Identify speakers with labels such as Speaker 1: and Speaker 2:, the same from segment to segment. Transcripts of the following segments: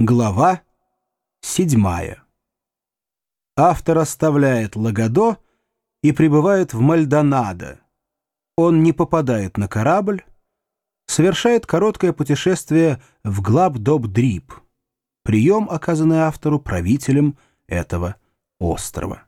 Speaker 1: Глава седьмая. Автор оставляет Лагодо и прибывает в Мальдонадо. Он не попадает на корабль, совершает короткое путешествие в Глаббдобдриб, прием, оказанный автору правителем этого острова.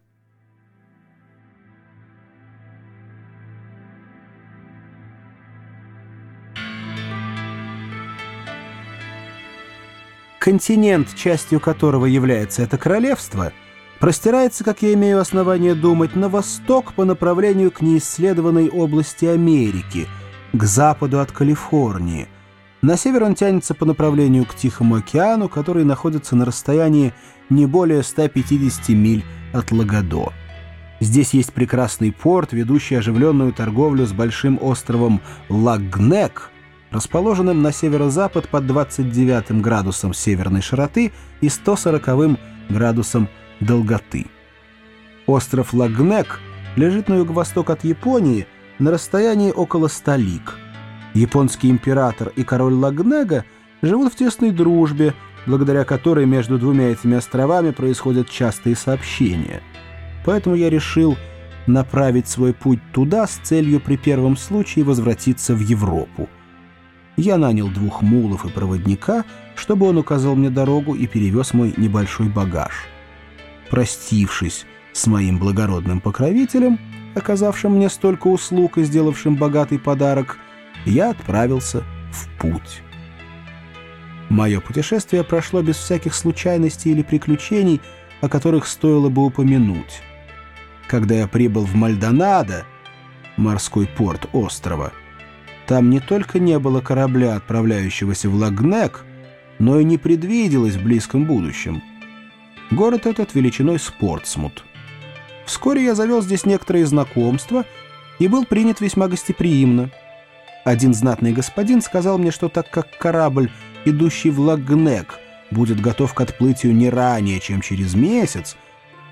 Speaker 1: Континент, частью которого является это королевство, простирается, как я имею основание думать, на восток по направлению к неисследованной области Америки, к западу от Калифорнии. На север он тянется по направлению к Тихому океану, который находится на расстоянии не более 150 миль от Лагодо. Здесь есть прекрасный порт, ведущий оживленную торговлю с большим островом Лагнек – расположенным на северо-запад под 29 градусом северной широты и 140 градусом долготы. Остров Лагнек лежит на юго-восток от Японии на расстоянии около 100 лиг. Японский император и король Лагнега живут в тесной дружбе, благодаря которой между двумя этими островами происходят частые сообщения. Поэтому я решил направить свой путь туда с целью при первом случае возвратиться в Европу я нанял двух мулов и проводника, чтобы он указал мне дорогу и перевез мой небольшой багаж. Простившись с моим благородным покровителем, оказавшим мне столько услуг и сделавшим богатый подарок, я отправился в путь. Мое путешествие прошло без всяких случайностей или приключений, о которых стоило бы упомянуть. Когда я прибыл в Мальдонадо, морской порт острова, там не только не было корабля, отправляющегося в Лагнек, но и не предвиделось в близком будущем. Город этот величиной Спортсмут. Вскоре я завел здесь некоторые знакомства и был принят весьма гостеприимно. Один знатный господин сказал мне, что так как корабль, идущий в Лагнек, будет готов к отплытию не ранее, чем через месяц,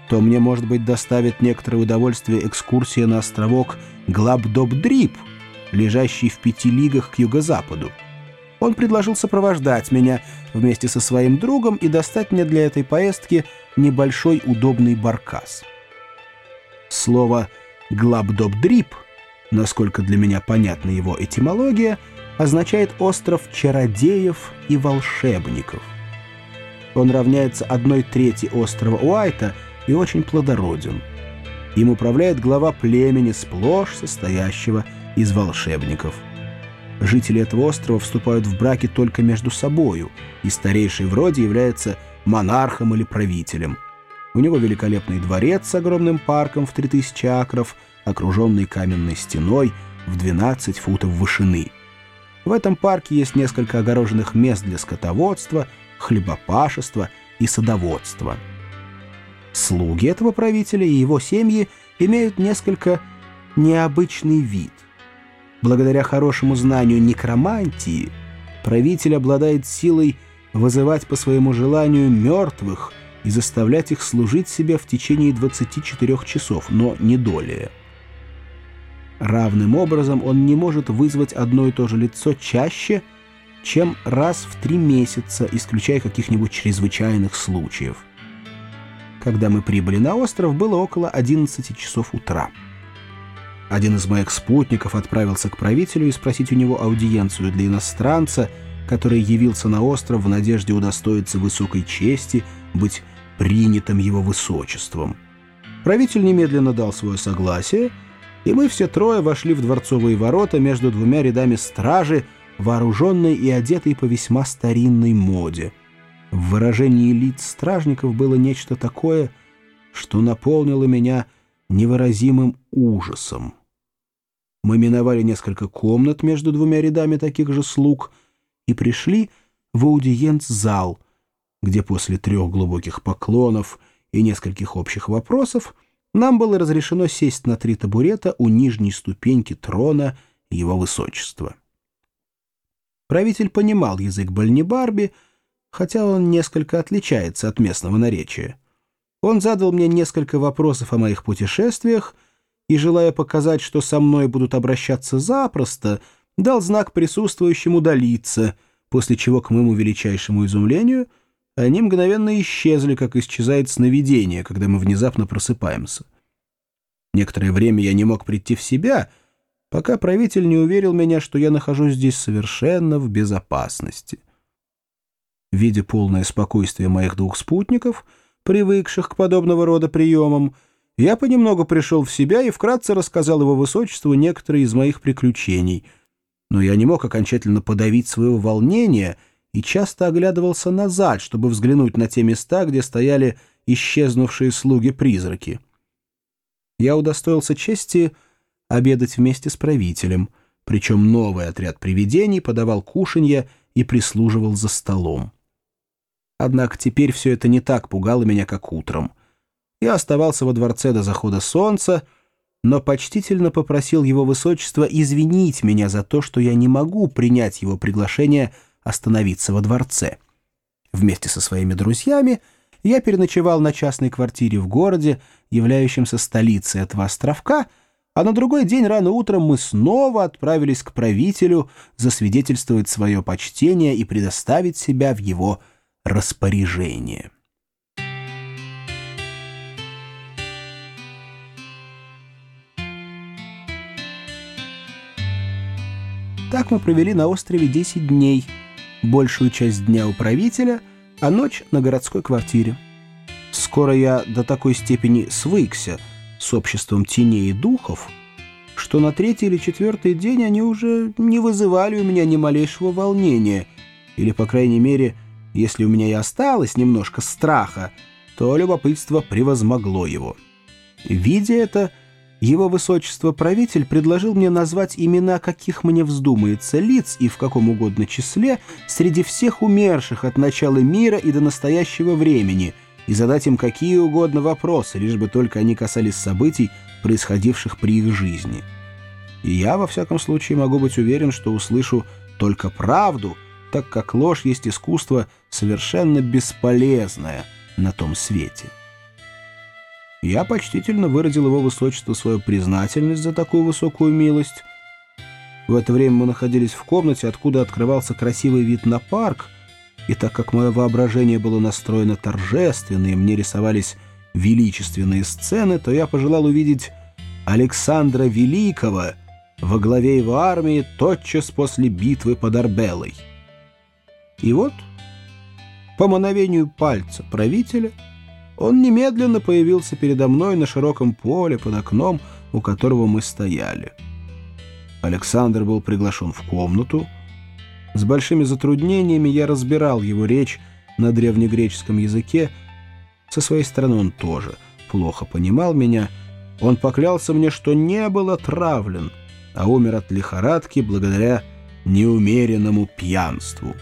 Speaker 1: то мне, может быть, доставит некоторое удовольствие экскурсия на островок Глабдобдрип — лежащий в пяти лигах к юго-западу. Он предложил сопровождать меня вместе со своим другом и достать мне для этой поездки небольшой удобный баркас. Слово «глабдобдрип», насколько для меня понятна его этимология, означает «остров чародеев и волшебников». Он равняется одной трети острова Уайта и очень плодороден. Им управляет глава племени, сплошь состоящего волшебников. Жители этого острова вступают в браки только между собою, и старейший в роде является монархом или правителем. У него великолепный дворец с огромным парком в 3000 акров, окруженный каменной стеной в 12 футов вышины. В этом парке есть несколько огороженных мест для скотоводства, хлебопашества и садоводства. Слуги этого правителя и его семьи имеют несколько необычный вид – Благодаря хорошему знанию некромантии правитель обладает силой вызывать по своему желанию мертвых и заставлять их служить себе в течение 24 часов, но не долее. Равным образом он не может вызвать одно и то же лицо чаще, чем раз в три месяца, исключая каких-нибудь чрезвычайных случаев. Когда мы прибыли на остров, было около 11 часов утра. Один из моих спутников отправился к правителю и спросить у него аудиенцию для иностранца, который явился на остров в надежде удостоиться высокой чести, быть принятым его высочеством. Правитель немедленно дал свое согласие, и мы все трое вошли в дворцовые ворота между двумя рядами стражи, вооруженной и одетой по весьма старинной моде. В выражении лиц стражников было нечто такое, что наполнило меня невыразимым ужасом. Мы миновали несколько комнат между двумя рядами таких же слуг и пришли в аудиенц-зал, где после трех глубоких поклонов и нескольких общих вопросов нам было разрешено сесть на три табурета у нижней ступеньки трона его высочества. Правитель понимал язык Бальнибарби, хотя он несколько отличается от местного наречия. Он задал мне несколько вопросов о моих путешествиях — и, желая показать, что со мной будут обращаться запросто, дал знак присутствующему удалиться, после чего, к моему величайшему изумлению, они мгновенно исчезли, как исчезает сновидение, когда мы внезапно просыпаемся. Некоторое время я не мог прийти в себя, пока правитель не уверил меня, что я нахожусь здесь совершенно в безопасности. Видя полное спокойствие моих двух спутников, привыкших к подобного рода приемам, я понемногу пришел в себя и вкратце рассказал его высочеству некоторые из моих приключений, но я не мог окончательно подавить своего волнения и часто оглядывался назад, чтобы взглянуть на те места, где стояли исчезнувшие слуги-призраки. Я удостоился чести обедать вместе с правителем, причем новый отряд привидений подавал кушанье и прислуживал за столом. Однако теперь все это не так пугало меня, как утром. Я оставался во дворце до захода солнца, но почтительно попросил его высочество извинить меня за то, что я не могу принять его приглашение остановиться во дворце. Вместе со своими друзьями я переночевал на частной квартире в городе, являющемся столицей этого островка, а на другой день рано утром мы снова отправились к правителю засвидетельствовать свое почтение и предоставить себя в его распоряжение. Так мы провели на острове 10 дней, большую часть дня у правителя, а ночь на городской квартире. Скоро я до такой степени свыкся с обществом теней и духов, что на третий или четвертый день они уже не вызывали у меня ни малейшего волнения, или, по крайней мере, если у меня и осталось немножко страха, то любопытство превозмогло его. Видя это, его высочество правитель предложил мне назвать имена, каких мне вздумается, лиц и в каком угодно числе, среди всех умерших от начала мира и до настоящего времени, и задать им какие угодно вопросы, лишь бы только они касались событий, происходивших при их жизни. И я, во всяком случае, могу быть уверен, что услышу только правду — так как ложь есть искусство совершенно бесполезное на том свете. Я почтительно выразил его высочеству свою признательность за такую высокую милость. В это время мы находились в комнате, откуда открывался красивый вид на парк, и так как мое воображение было настроено торжественно, и мне рисовались величественные сцены, то я пожелал увидеть Александра Великого во главе его армии тотчас после битвы под Арбелой. И вот, по мановению пальца правителя, он немедленно появился передо мной на широком поле под окном, у которого мы стояли. Александр был приглашен в комнату. С большими затруднениями я разбирал его речь на древнегреческом языке. Со своей стороны он тоже плохо понимал меня. Он поклялся мне, что не был отравлен, а умер от лихорадки благодаря неумеренному пьянству.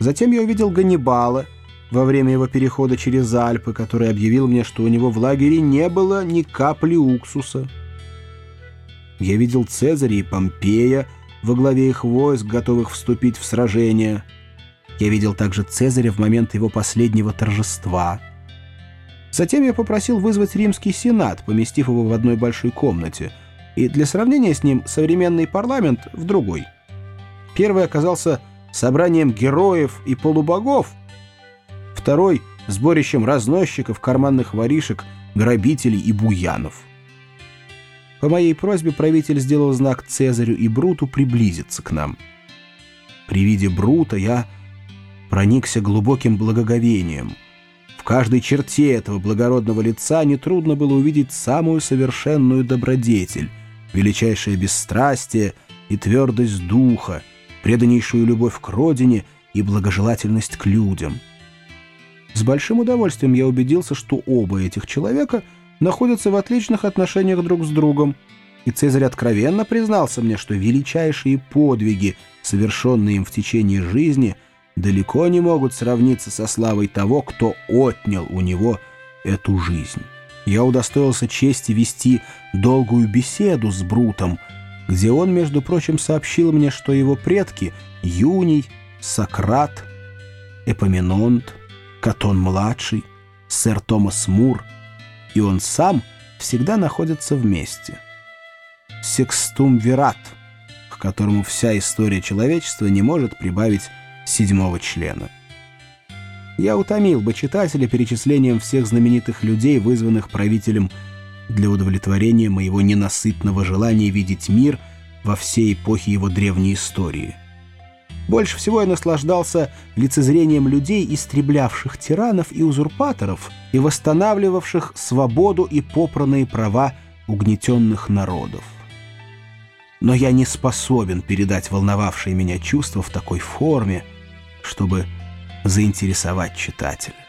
Speaker 1: Затем я увидел Ганнибала во время его перехода через Альпы, который объявил мне, что у него в лагере не было ни капли уксуса. Я видел Цезаря и Помпея во главе их войск, готовых вступить в сражение. Я видел также Цезаря в момент его последнего торжества. Затем я попросил вызвать римский сенат, поместив его в одной большой комнате, и для сравнения с ним современный парламент в другой. Первый оказался собранием героев и полубогов, второй — сборищем разносчиков, карманных воришек, грабителей и буянов. По моей просьбе правитель сделал знак Цезарю и Бруту приблизиться к нам. При виде Брута я проникся глубоким благоговением. В каждой черте этого благородного лица нетрудно было увидеть самую совершенную добродетель, величайшее бесстрастие и твердость духа, преданнейшую любовь к родине и благожелательность к людям. С большим удовольствием я убедился, что оба этих человека находятся в отличных отношениях друг с другом, и Цезарь откровенно признался мне, что величайшие подвиги, совершенные им в течение жизни, далеко не могут сравниться со славой того, кто отнял у него эту жизнь. Я удостоился чести вести долгую беседу с Брутом, где он, между прочим, сообщил мне, что его предки — Юний, Сократ, Эпоминонт, Катон-младший, сэр Томас Мур, и он сам всегда находятся вместе. Секстум Верат, к которому вся история человечества не может прибавить седьмого члена. Я утомил бы читателя перечислением всех знаменитых людей, вызванных правителем для удовлетворения моего ненасытного желания видеть мир во всей эпохе его древней истории. Больше всего я наслаждался лицезрением людей, истреблявших тиранов и узурпаторов и восстанавливавших свободу и попранные права угнетенных народов. Но я не способен передать волновавшие меня чувства в такой форме, чтобы заинтересовать читателя.